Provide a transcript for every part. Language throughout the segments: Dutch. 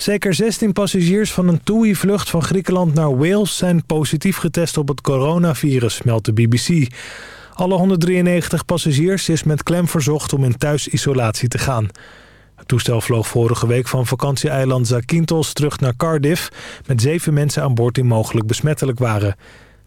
Zeker 16 passagiers van een TUI-vlucht van Griekenland naar Wales... zijn positief getest op het coronavirus, meldt de BBC. Alle 193 passagiers is met klem verzocht om in thuisisolatie te gaan. Het toestel vloog vorige week van vakantieeiland Zakynthos terug naar Cardiff... met zeven mensen aan boord die mogelijk besmettelijk waren.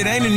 it, ain't a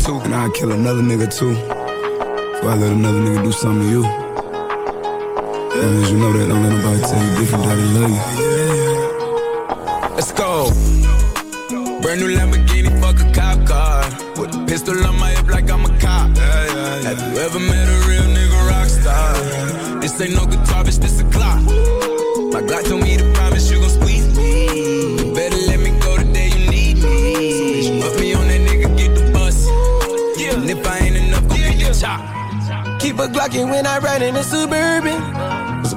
two. And I'd kill another nigga too. Before I let another nigga do something to you. Long as you know that, don't let nobody tell you different they love you. Let's go. Brand new Lamborghini, fuck a cop car. With a pistol on my hip like I'm a cop. Have you ever met a real nigga rock star? This ain't no guitar, bitch, this a clock. My Glock told me to Keep a when I ride in the Suburban.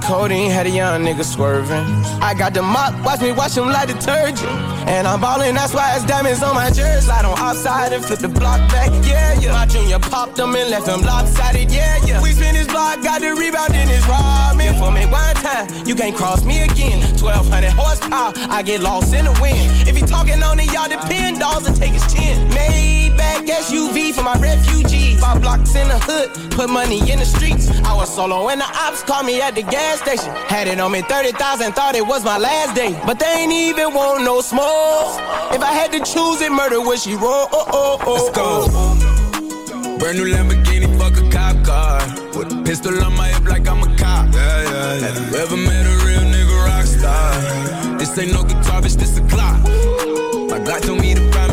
Codeine, had a young nigga swerving. I got the mop, watch me wash him like detergent. And I'm ballin', that's why it's diamonds on my jersey. Slide on outside and flip the block back, yeah, yeah. My junior popped them and left him lopsided, yeah, yeah. We spin his block, got the rebound in his ramen. For me one time, you can't cross me again. 1200 horsepower, I get lost in the wind. If he talking on it, y'all depend, dolls and take his chin. Maybach SUV for my refugees. Five blocks in the hood, put money in the streets. I was solo and the ops called me at the gas station. Had it on me 30,000, thought it was my last day. But they ain't even want no smoke. If I had to choose it, murder would she roll? Oh, oh, oh, Let's go. Oh. Brand new Lamborghini, fuck a cop car. With a pistol on my hip like I'm a cop. Yeah, yeah, yeah. Have you ever met a real nigga rock star? This ain't no guitar, bitch, this a clock. My Glock told me to promise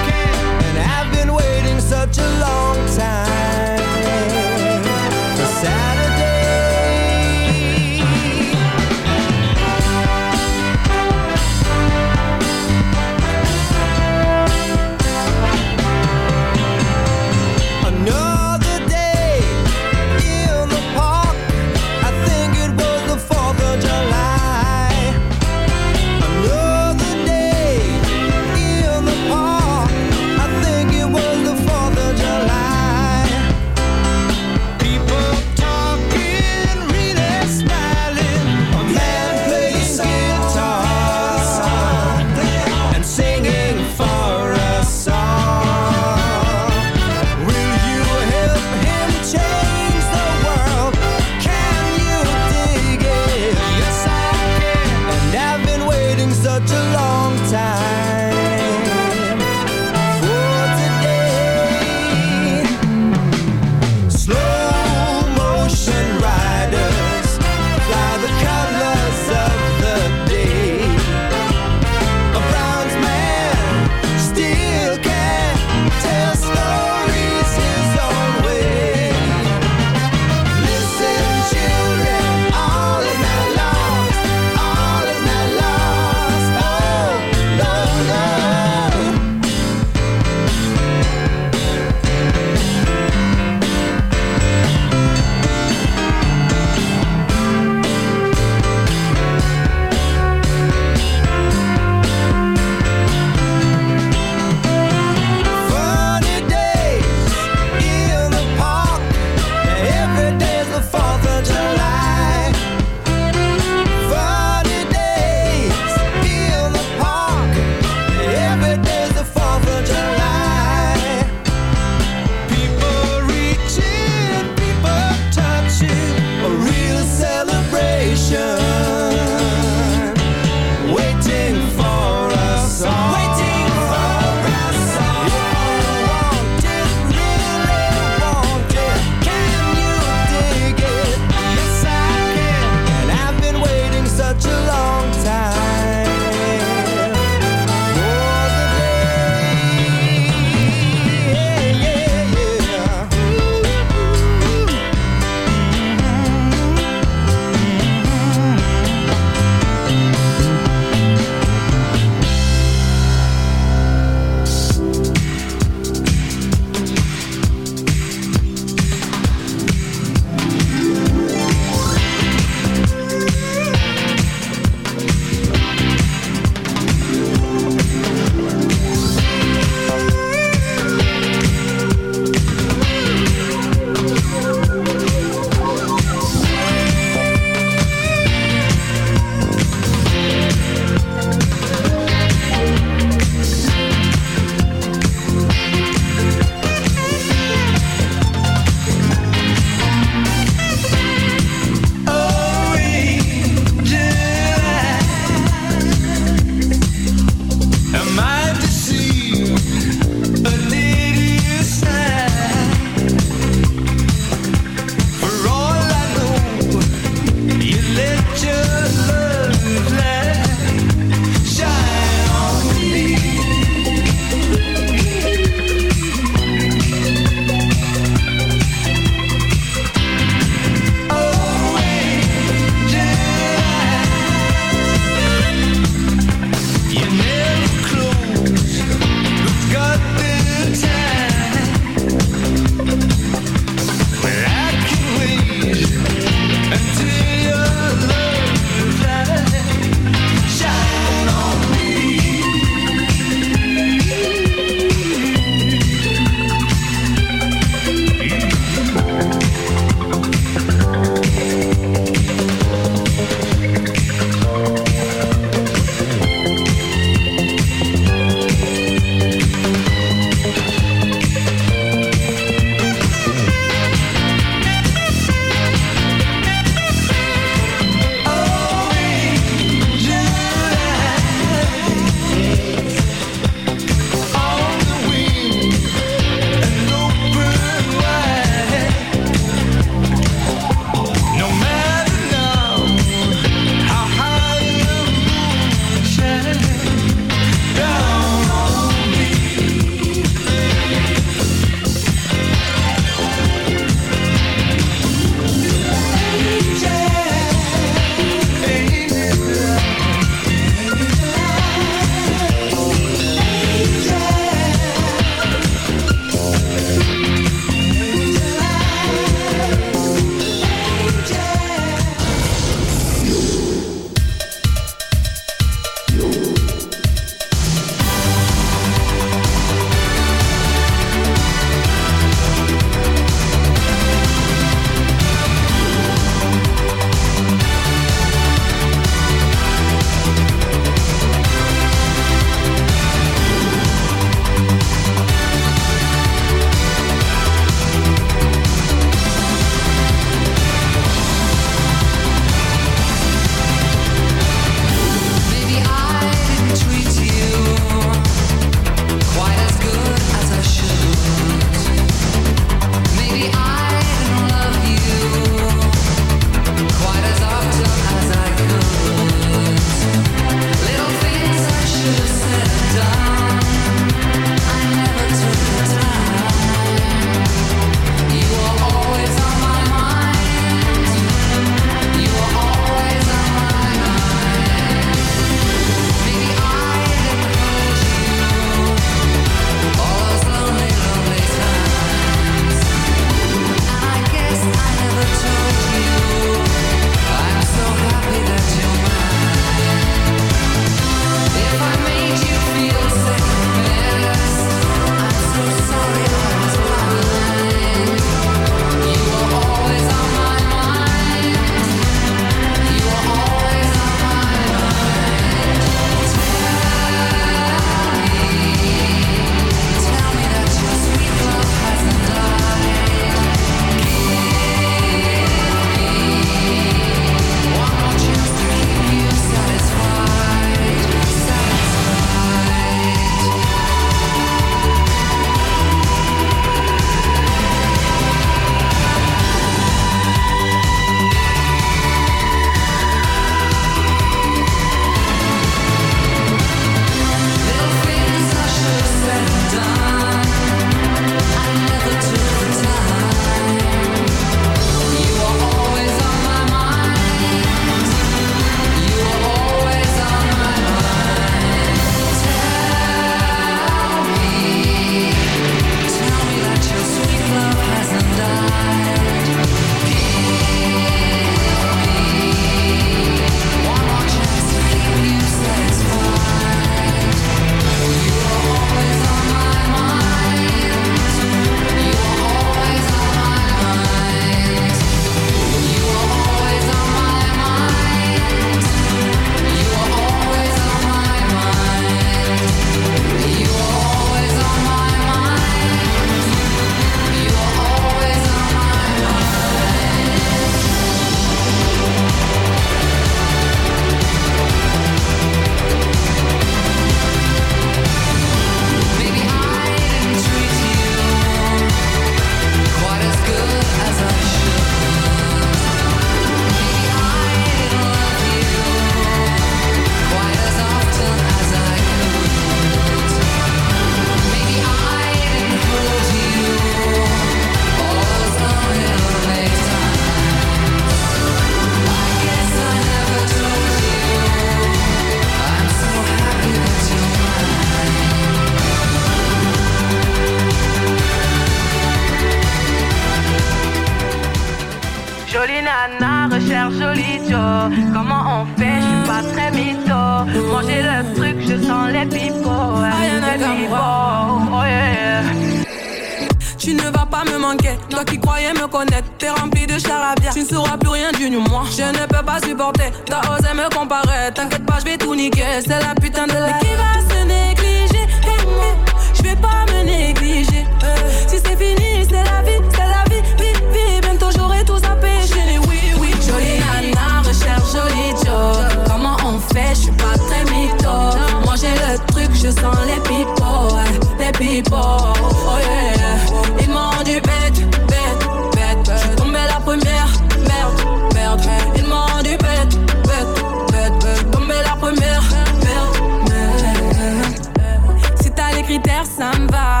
je sens les ouais, Les pipots, oh yeah. Ils m'ont dit bête, bête, bête Je suis tombée la première, merde, merde. Ils m'ont dit bête, bête, bête, bête. La première, merde, merde. Si t'as les critères, ça me va.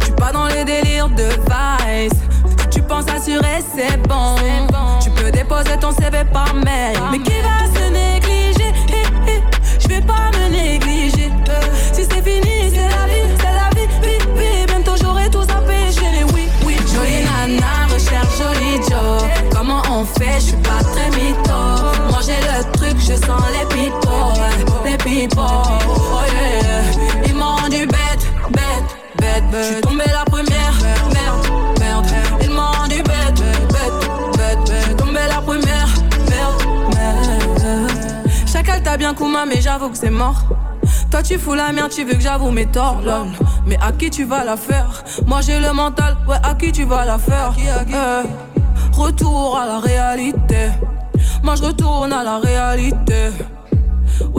Je suis pas dans les délires de Vice. Tu penses assurer, c'est bon. Tu peux déposer ton CV par mail. Mais qui va se oh yeah. Ils m'ont du bête, bête, bête, bête. Je suis tombée la première, merde, merde. Ils m'ont du bête, bête, bête, bête. Je suis tombée la première, merde, merde. Chacal t'a bien Kuma, mais j'avoue que c'est mort. Toi tu fous la merde, tu veux que j'avoue mes torts, lol. Mais à qui tu vas la faire? Moi j'ai le mental, ouais, à qui tu vas la faire? Eh, Retour à la réalité. Moi je retourne à la réalité.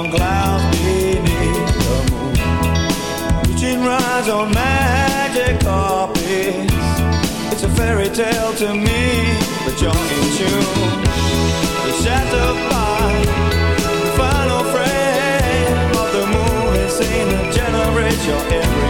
on clouds beneath the moon. Reaching rides on magic carpets. It's a fairy tale to me, but you're in tune. It's shattered by the final frame of the moon. It's seen to generate your every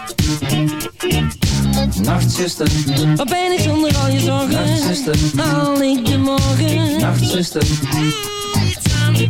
Nachtzuster, Wat ben ik zonder al je zorgen? Nachtzuster. Haal ik de morgen? nachtzuster, iets aan de.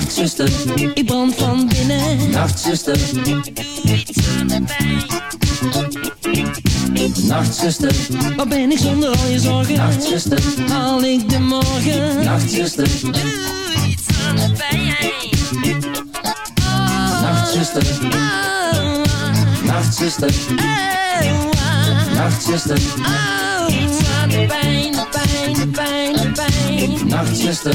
Nachtzuster, Ik brand van binnen. nachtzuster, Doe iets aan de pijn. nachtzuster, Wat ben ik zonder al je zorgen? nachtzuster, Haal ik de morgen? nachtzuster, Doe iets aan de pijn. nachtzuster, Oh, nachtzuster, oh, nachtzuster, oh, iets aan de pijn, de pijn, de pijn, de pijn. nachtzuster,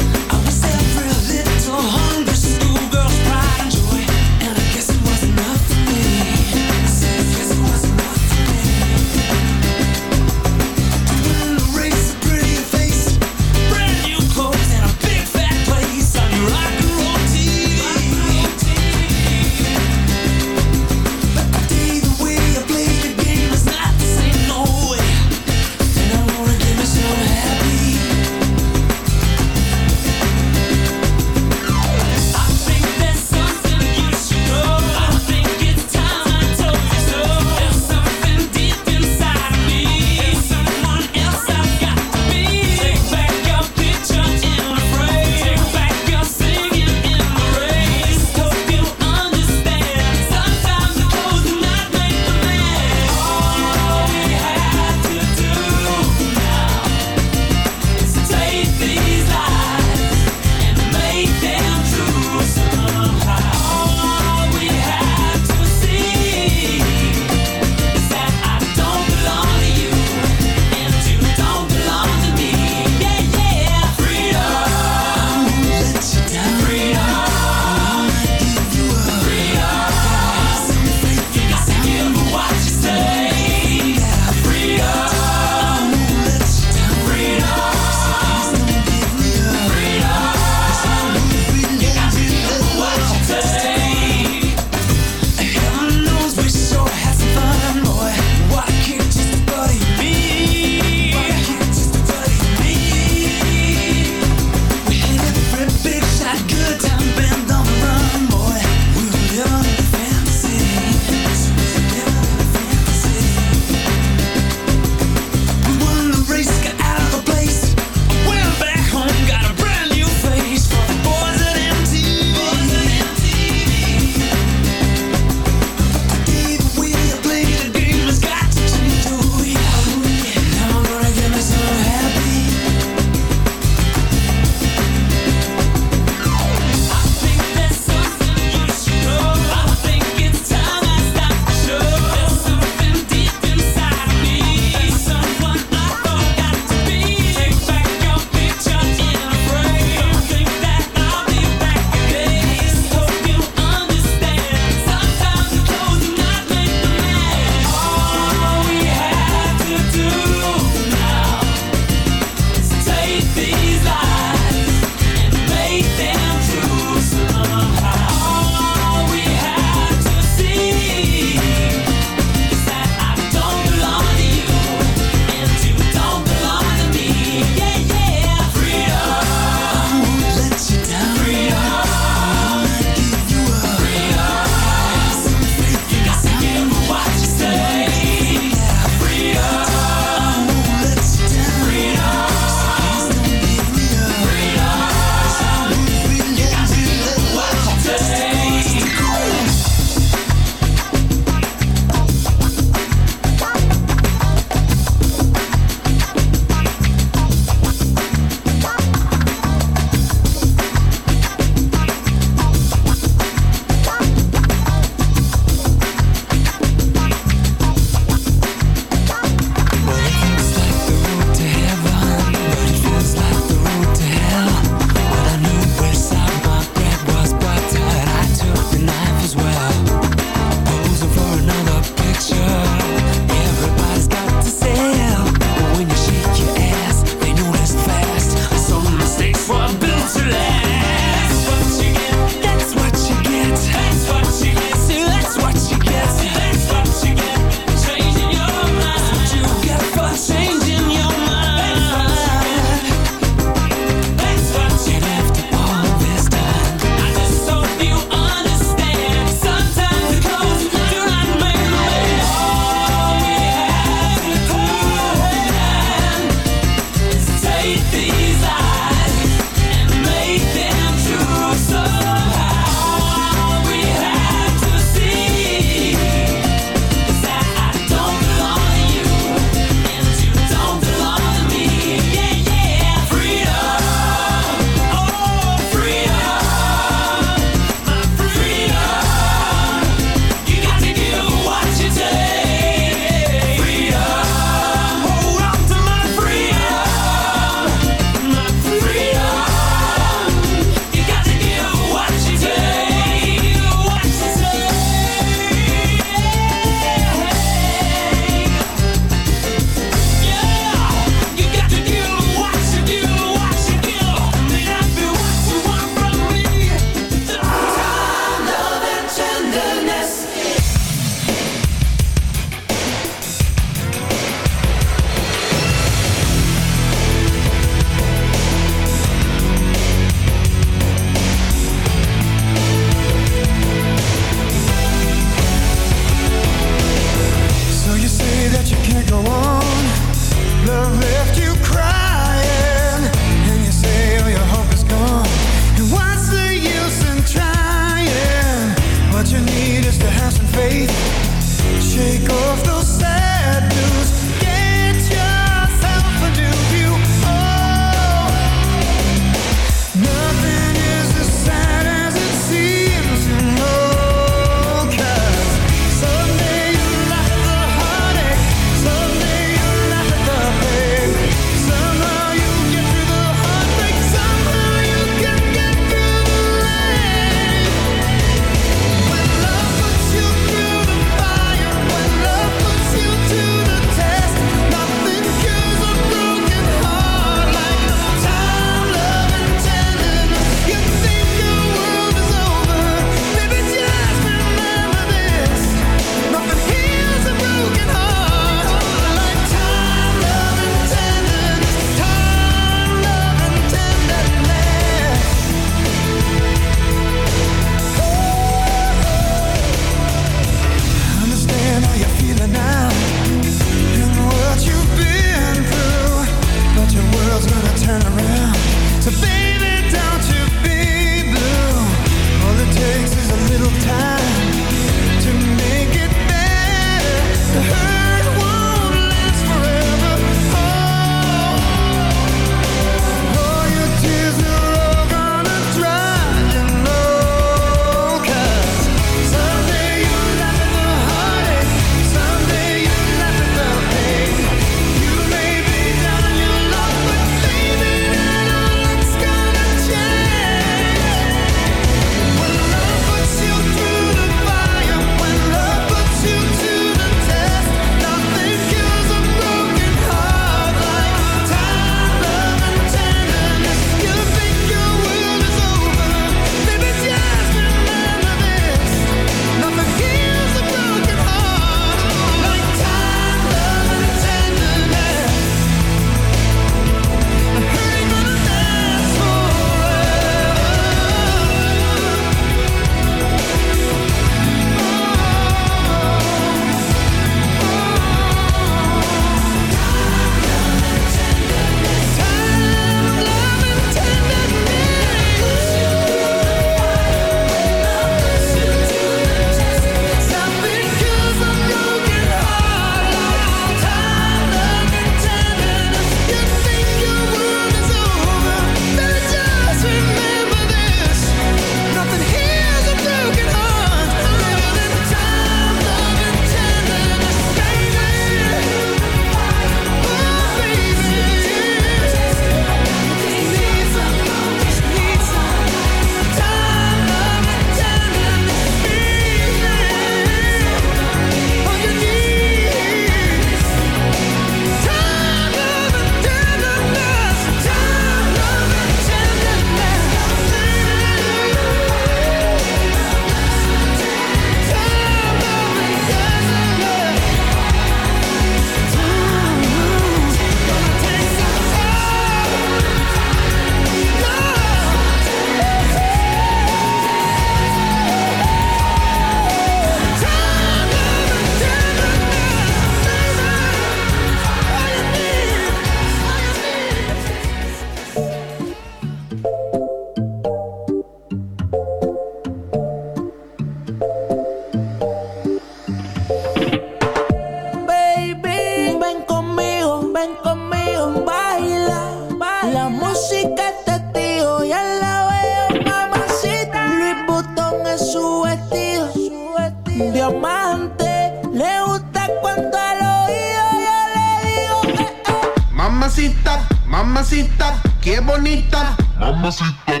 mamacita, mamacita, qué bonita, mamacita.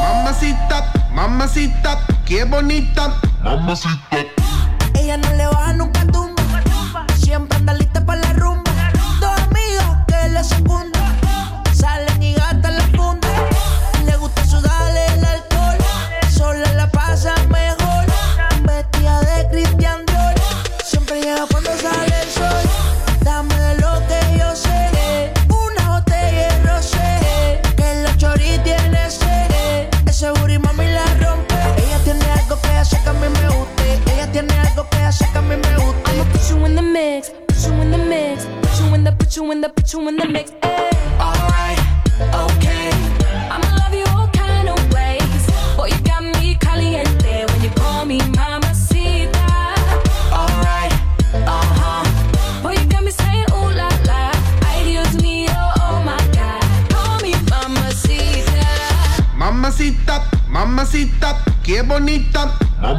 Mamacita, mamacita, qué bonita, mamacita. Ella no